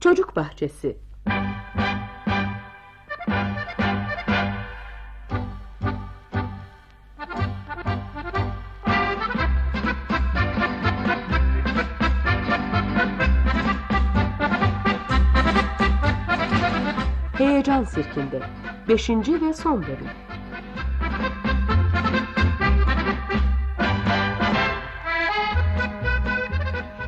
Çocuk Bahçesi. Heyecan Sirkinde. 5. ve son bölüm.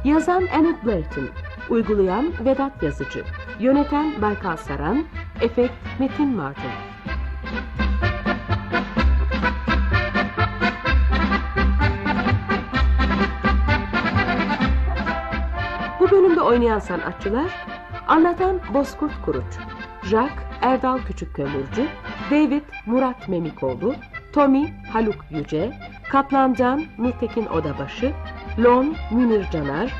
Yazan Annette Blayton Uygulayan Vedat Yazıcı. Yöneten Baykal Saran. Efekt Metin Martin Bu bölümde oynayan sanatçılar Anlatan Bozkurt Kuruç Jack Erdal Küçükkömürcü David Murat Memikoğlu Tommy Haluk Yüce Kaplancan Nurtekin Odabaşı Lon Münir Caner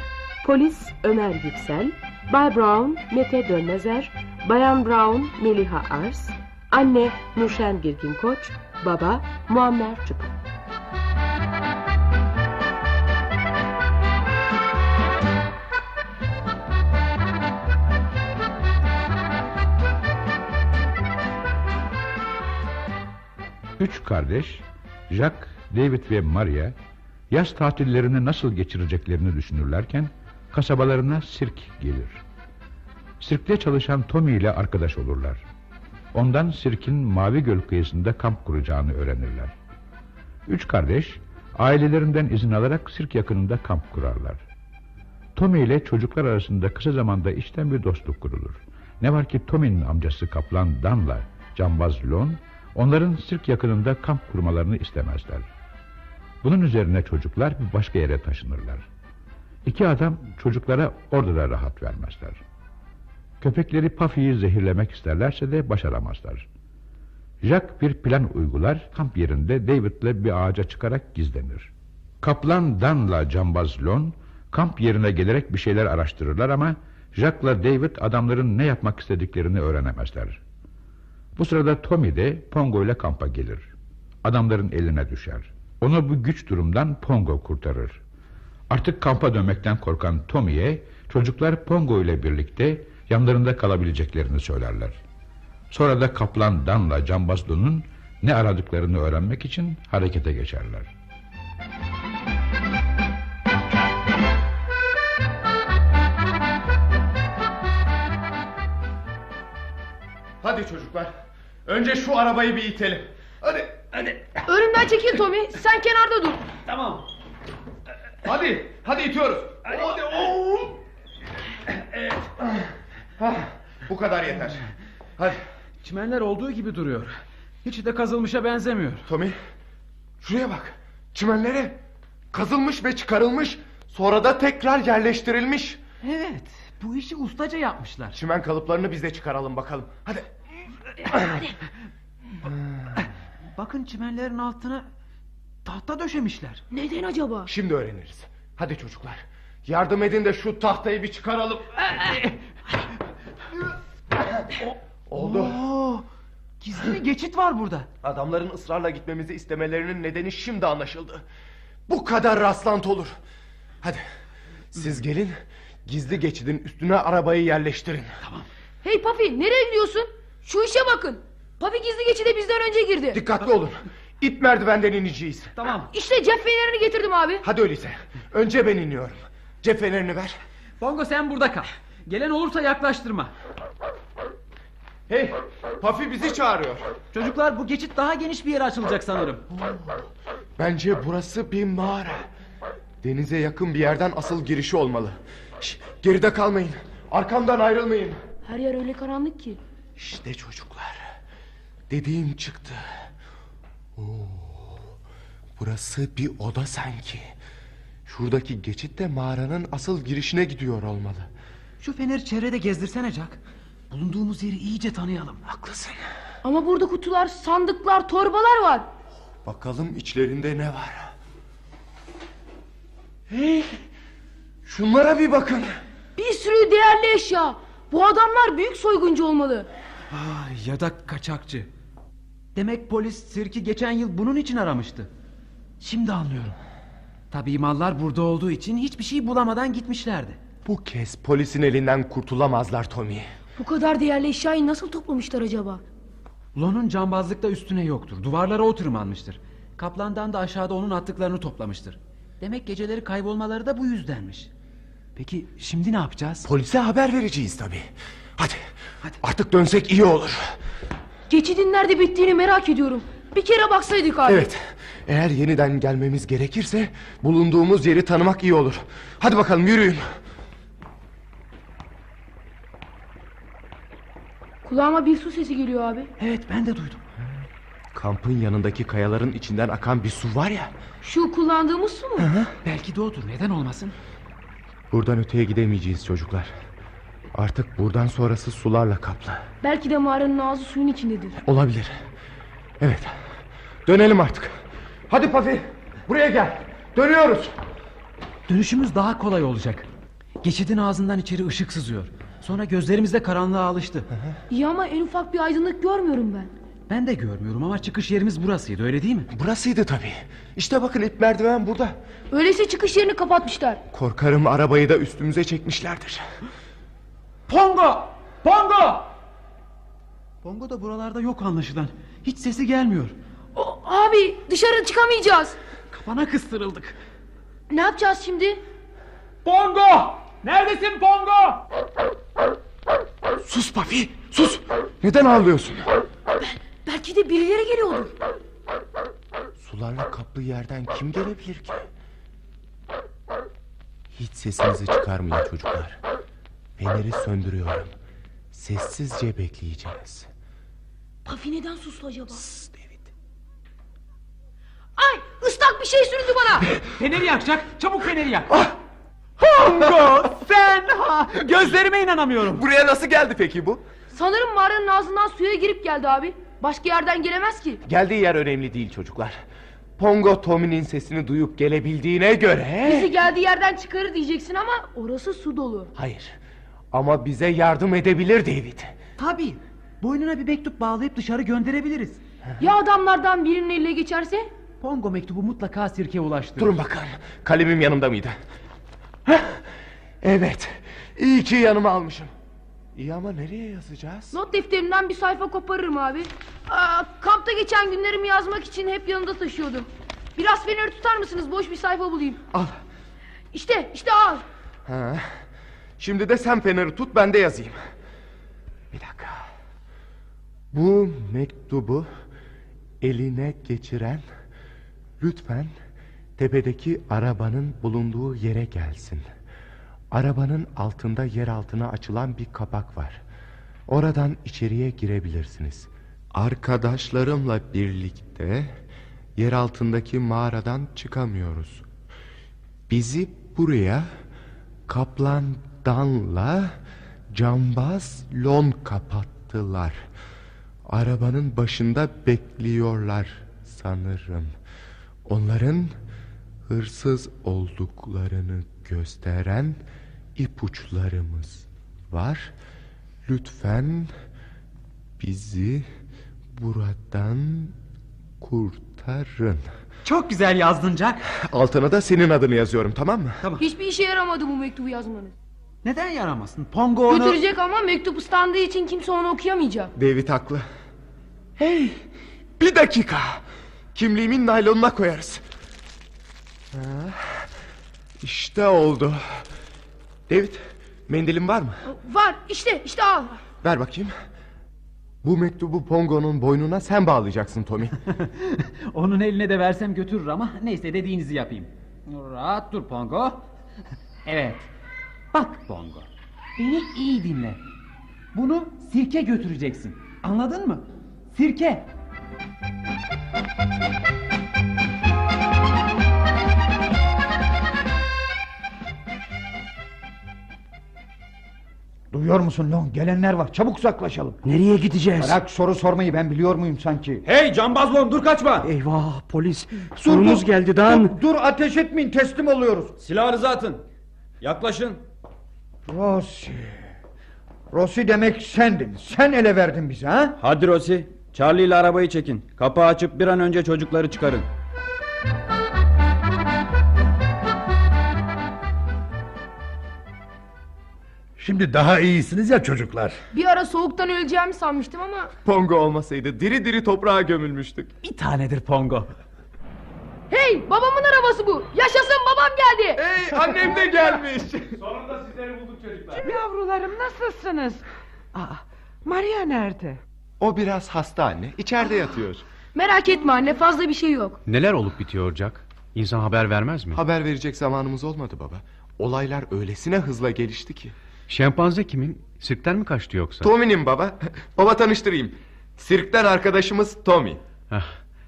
Polis Ömer Yüksel Bay Brown Mete Dönmezer Bayan Brown Meliha Ars Anne Nurşen Girgin Koç Baba Muammer Çıpık Üç kardeş, Jack, David ve Maria, yaz tatillerini nasıl geçireceklerini düşünürlerken kasabalarına sirk gelir. Sirkte çalışan Tommy ile arkadaş olurlar. Ondan sirkin Mavi Göl kıyısında kamp kuracağını öğrenirler. Üç kardeş ailelerinden izin alarak sirk yakınında kamp kurarlar. Tommy ile çocuklar arasında kısa zamanda içten bir dostluk kurulur. Ne var ki Tommy'nin amcası Kaplan Dan'la Cambaz Lon onların sirk yakınında kamp kurmalarını istemezler. Bunun üzerine çocuklar bir başka yere taşınırlar. İki adam çocuklara orada da rahat vermezler. Köpekleri Puffy'yi zehirlemek isterlerse de başaramazlar. Jack bir plan uygular, kamp yerinde David'le bir ağaca çıkarak gizlenir. Kaplan Dan'la Cambaz Lon kamp yerine gelerek bir şeyler araştırırlar ama Jack'la David adamların ne yapmak istediklerini öğrenemezler. Bu sırada Tommy de Pongo ile kampa gelir. Adamların eline düşer. Onu bu güç durumdan Pongo kurtarır. Artık kampa dönmekten korkan Tommy'ye çocuklar Pongo ile birlikte yanlarında kalabileceklerini söylerler. Sonra da Kaplan Dan'la Cambazlu'nun ne aradıklarını öğrenmek için harekete geçerler. Hadi çocuklar. Önce şu arabayı bir itelim. Hadi, hadi. Önümden çekil Tommy. Sen kenarda dur. Tamam. Hadi, hadi itiyoruz. Hadi. hadi. Oo. Evet. Hah, bu kadar yeter. Hadi. Çimenler olduğu gibi duruyor. Hiç de kazılmışa benzemiyor. Tommy, şuraya bak. Çimenlere kazılmış ve çıkarılmış. Sonra da tekrar yerleştirilmiş. Evet, bu işi ustaca yapmışlar. Çimen kalıplarını biz de çıkaralım bakalım. Hadi. Bakın çimenlerin altına tahta döşemişler. Neden acaba? Şimdi öğreniriz. Hadi çocuklar. Yardım edin de şu tahtayı bir çıkaralım. Oldu. Oo, gizli bir geçit var burada. Adamların ısrarla gitmemizi istemelerinin nedeni şimdi anlaşıldı. Bu kadar rastlantı olur. Hadi siz gelin gizli geçidin üstüne arabayı yerleştirin. Tamam. Hey Papi nereye gidiyorsun? Şu işe bakın. Papi gizli geçide bizden önce girdi. Dikkatli olun. İp merdivenden ineceğiz. Tamam. İşte cep fenerini getirdim abi. Hadi öyleyse. Önce ben iniyorum. Cep fenerini ver. Bongo sen burada kal. Gelen olursa yaklaştırma. Hey, Pafi bizi çağırıyor. Çocuklar bu geçit daha geniş bir yere açılacak sanırım. Bence burası bir mağara. Denize yakın bir yerden asıl girişi olmalı. Şş, geride kalmayın. Arkamdan ayrılmayın. Her yer öyle karanlık ki. İşte çocuklar. Dediğim çıktı. Oo, burası bir oda sanki. Şuradaki geçit de mağaranın asıl girişine gidiyor olmalı. Şu feneri çevrede gezdirsene Jack. Bulunduğumuz yeri iyice tanıyalım. Haklısın. Ama burada kutular, sandıklar, torbalar var. Bakalım içlerinde ne var. Hey, şunlara bir bakın. Bir sürü değerli eşya. Bu adamlar büyük soyguncu olmalı. Ah, ya da kaçakçı. Demek polis sirki geçen yıl bunun için aramıştı. Şimdi anlıyorum. Tabii mallar burada olduğu için hiçbir şey bulamadan gitmişlerdi. Bu kez polisin elinden kurtulamazlar Tommy. Bu kadar değerli eşyayı nasıl toplamışlar acaba? Lon'un cambazlıkta üstüne yoktur. Duvarlara o tırmanmıştır. Kaplandan da aşağıda onun attıklarını toplamıştır. Demek geceleri kaybolmaları da bu yüzdenmiş. Peki şimdi ne yapacağız? Polise haber vereceğiz tabii. Hadi, Hadi. artık dönsek iyi olur. Geçidin nerede bittiğini merak ediyorum. Bir kere baksaydık abi. Evet, eğer yeniden gelmemiz gerekirse bulunduğumuz yeri tanımak iyi olur. Hadi bakalım yürüyün. Kulağıma bir su sesi geliyor abi. Evet ben de duydum. Kampın yanındaki kayaların içinden akan bir su var ya. Şu kullandığımız su mu? Belki de odur neden olmasın? Buradan öteye gidemeyeceğiz çocuklar. Artık buradan sonrası sularla kaplı. Belki de mağaranın ağzı suyun içindedir. Olabilir. Evet. Dönelim artık. Hadi Pafi. Buraya gel. Dönüyoruz. Dönüşümüz daha kolay olacak. Geçidin ağzından içeri ışık sızıyor. Sonra gözlerimiz de karanlığa alıştı. İyi ama en ufak bir aydınlık görmüyorum ben. Ben de görmüyorum ama çıkış yerimiz burasıydı öyle değil mi? Burasıydı tabii. İşte bakın ip merdiven burada. Öyleyse çıkış yerini kapatmışlar. Korkarım arabayı da üstümüze çekmişlerdir. Pongo! Pongo! Pongo da buralarda yok anlaşılan. Hiç sesi gelmiyor. O, abi dışarı çıkamayacağız. Kapana kıstırıldık. Ne yapacağız şimdi? Pongo! Neredesin Pongo? Sus Pafi. Sus. Neden ağlıyorsun? Belki de birileri geliyordur. Sularla kaplı yerden kim gelebilir ki? Hiç sesinizi çıkarmayın çocuklar. Feneri söndürüyorum. Sessizce bekleyeceğiz. Pafi neden sustu acaba? Sus David. Ay ıslak bir şey süründü bana. Feneri yakacak. Çabuk feneri yak. Pongo! Sen ha! Gözlerime inanamıyorum. Buraya nasıl geldi peki bu? Sanırım mağaranın ağzından suya girip geldi abi. Başka yerden gelemez ki. Geldiği yer önemli değil çocuklar. Pongo Tommy'nin sesini duyup gelebildiğine göre... Bizi geldiği yerden çıkarır diyeceksin ama orası su dolu. Hayır. Ama bize yardım edebilir David. Tabii. Boynuna bir mektup bağlayıp dışarı gönderebiliriz. Ya adamlardan birinin eline geçerse? Pongo mektubu mutlaka sirke ulaştırır. Durun bakalım. Kalemim yanımda mıydı? Heh, Evet. İyi ki yanıma almışım. İyi ama nereye yazacağız? Not defterimden bir sayfa koparırım abi. Aa, kampta geçen günlerimi yazmak için hep yanında taşıyordum. Biraz feneri tutar mısınız? Boş bir sayfa bulayım. Al. İşte, işte al. Ha. Şimdi de sen feneri tut ben de yazayım. Bir dakika. Bu mektubu eline geçiren lütfen tepedeki arabanın bulunduğu yere gelsin. Arabanın altında yer altına açılan bir kapak var. Oradan içeriye girebilirsiniz. Arkadaşlarımla birlikte yer altındaki mağaradan çıkamıyoruz. Bizi buraya Kaplan Dan'la Cambaz Lon kapattılar. Arabanın başında bekliyorlar sanırım. Onların hırsız olduklarını gösteren ipuçlarımız var. Lütfen bizi buradan kurtarın. Çok güzel yazdın Jack. Altına da senin adını yazıyorum tamam mı? Hiçbir işe yaramadı bu mektubu yazmanız. Neden yaramasın? Pongo onu... Götürecek ama mektup ıslandığı için kimse onu okuyamayacak. David haklı. Hey bir dakika. Kimliğimin naylonuna koyarız. Ha, işte oldu. David mendilin var mı? Var işte işte al. Ver bakayım. Bu mektubu Pongo'nun boynuna sen bağlayacaksın Tommy. Onun eline de versem götürür ama neyse dediğinizi yapayım. Rahat dur Pongo. evet. Bak Pongo. Beni iyi dinle. Bunu sirke götüreceksin. Anladın mı? Sirke. Duyuyor musun Lon? Gelenler var. Çabuk uzaklaşalım. Nereye gideceğiz? Bırak soru sormayı ben biliyor muyum sanki? Hey cambazlon dur kaçma. Eyvah polis. Sorumuz dur. geldi Dan. Dur, dur ateş etmeyin teslim oluyoruz. Silahınızı atın. Yaklaşın. Rossi. Rossi demek sendin. Sen ele verdin bize ha? Hadi Rossi. Charlie ile arabayı çekin. Kapağı açıp bir an önce çocukları çıkarın. Şimdi daha iyisiniz ya çocuklar. Bir ara soğuktan öleceğimi sanmıştım ama... Pongo olmasaydı diri diri toprağa gömülmüştük. Bir tanedir Pongo. Hey babamın arabası bu. Yaşasın babam geldi. Hey annem de gelmiş. Yavrularım nasılsınız? Aa, Maria nerede? o biraz hasta anne. İçeride yatıyor. Merak etme anne fazla bir şey yok. Neler olup bitiyor Jack? İnsan haber vermez mi? Haber verecek zamanımız olmadı baba. Olaylar öylesine hızla gelişti ki. Şempanze kimin? Sirkten mi kaçtı yoksa? Tommy'nin baba. Baba tanıştırayım. Sirkten arkadaşımız Tommy. Heh,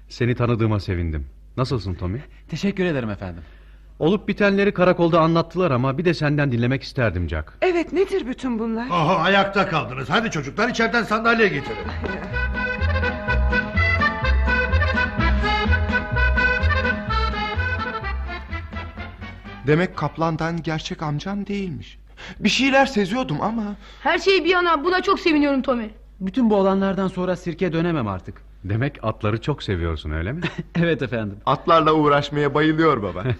seni tanıdığıma sevindim. Nasılsın Tommy? Teşekkür ederim efendim. Olup bitenleri karakolda anlattılar ama bir de senden dinlemek isterdim Jack. Evet nedir bütün bunlar? Oho ayakta kaldınız. Hadi çocuklar içeriden sandalye getirin. Demek kaplandan gerçek amcam değilmiş. Bir şeyler seziyordum ama... Her şey bir yana buna çok seviniyorum Tommy. Bütün bu olanlardan sonra sirke dönemem artık. Demek atları çok seviyorsun öyle mi? evet efendim. Atlarla uğraşmaya bayılıyor baba.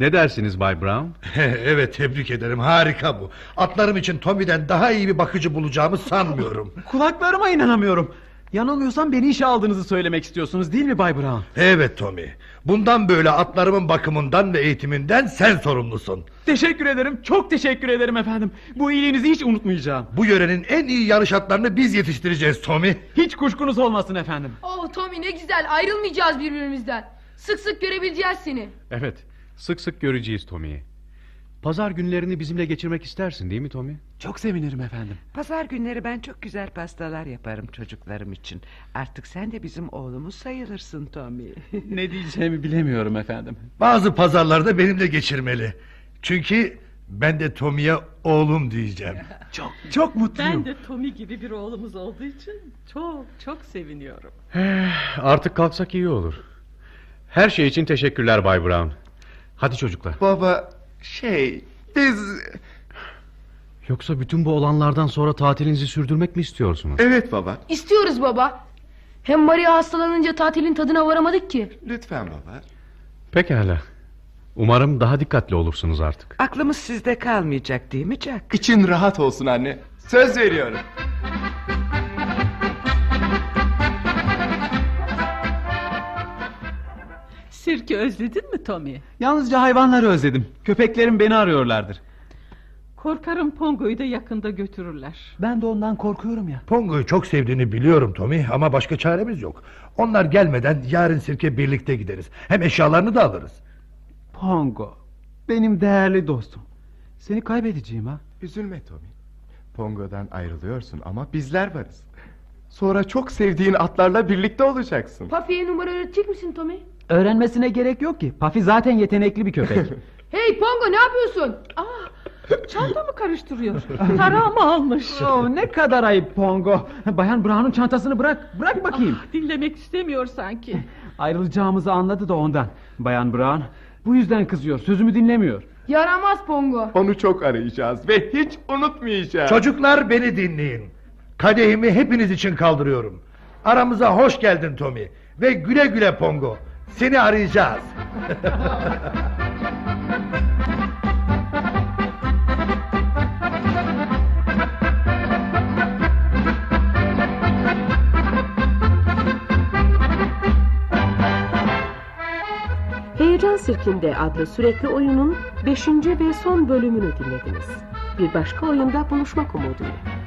ne dersiniz Bay Brown? evet tebrik ederim harika bu. Atlarım için Tommy'den daha iyi bir bakıcı bulacağımı sanmıyorum. Kulaklarıma inanamıyorum. Yanılmıyorsam beni işe aldığınızı söylemek istiyorsunuz değil mi Bay Brown? Evet Tommy. Bundan böyle atlarımın bakımından ve eğitiminden sen sorumlusun. Teşekkür ederim. Çok teşekkür ederim efendim. Bu iyiliğinizi hiç unutmayacağım. Bu yörenin en iyi yarış atlarını biz yetiştireceğiz Tommy. Hiç kuşkunuz olmasın efendim. Oh Tommy ne güzel ayrılmayacağız birbirimizden. Sık sık görebileceğiz seni. Evet, sık sık göreceğiz Tommy'yi. Pazar günlerini bizimle geçirmek istersin değil mi Tommy? Çok sevinirim efendim. Pazar günleri ben çok güzel pastalar yaparım çocuklarım için. Artık sen de bizim oğlumuz sayılırsın Tommy. ne diyeceğimi bilemiyorum efendim. Bazı pazarlarda benimle geçirmeli. Çünkü ben de Tommy'ye oğlum diyeceğim. Çok çok mutluyum. Ben de Tommy gibi bir oğlumuz olduğu için çok çok seviniyorum. Eh, Artık kalksak iyi olur. Her şey için teşekkürler Bay Brown. Hadi çocuklar. baba şey biz... Yoksa bütün bu olanlardan sonra tatilinizi sürdürmek mi istiyorsunuz? Evet baba. İstiyoruz baba. Hem Maria hastalanınca tatilin tadına varamadık ki. Lütfen baba. Pekala. Umarım daha dikkatli olursunuz artık. Aklımız sizde kalmayacak değil mi Jack? İçin rahat olsun anne. Söz veriyorum. Sirki özledin mi Tommy? Yalnızca hayvanları özledim. Köpeklerim beni arıyorlardır. Korkarım Pongo'yu da yakında götürürler. Ben de ondan korkuyorum ya. Pongo'yu çok sevdiğini biliyorum Tommy ama başka çaremiz yok. Onlar gelmeden yarın sirke birlikte gideriz. Hem eşyalarını da alırız. Pongo. Benim değerli dostum. Seni kaybedeceğim ha. Üzülme Tommy. Pongo'dan ayrılıyorsun ama bizler varız. Sonra çok sevdiğin atlarla birlikte olacaksın. Puffy'ye numara öğretecek misin Tommy? Öğrenmesine gerek yok ki. Puffy zaten yetenekli bir köpek. Hey Pongo ne yapıyorsun? Çantamı karıştırıyor. Tarağımı almış. oh, ne kadar ayıp Pongo. Bayan Brown'un çantasını bırak. Bırak bakayım. Ah, dinlemek istemiyor sanki. Ayrılacağımızı anladı da ondan. Bayan Brown bu yüzden kızıyor. Sözümü dinlemiyor. Yaramaz Pongo. Onu çok arayacağız ve hiç unutmayacağız. Çocuklar beni dinleyin. Kadehimi hepiniz için kaldırıyorum. Aramıza hoş geldin Tommy. Ve güle güle Pongo. Seni arayacağız. Heyecan Sirkinde adlı sürekli oyunun 5. ve son bölümünü dinlediniz. Bir başka oyunda buluşmak umuduyla.